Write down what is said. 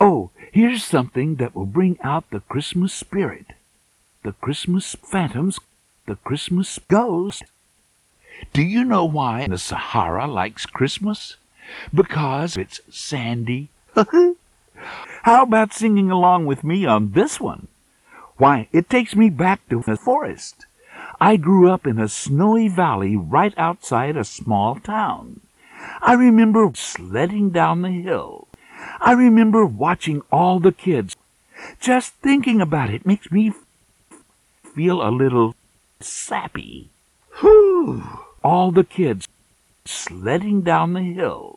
Oh, here's something that will bring out the Christmas spirit. The Christmas phantoms, the Christmas ghosts. Do you know why the Sahara likes Christmas? Because it's sandy. How about singing along with me on this one? Why, it takes me back to the forest. I grew up in a snowy valley right outside a small town. I remember sledding down the hill. I remember watching all the kids. Just thinking about it makes me feel a little sappy. Whew! All the kids sledding down the hill.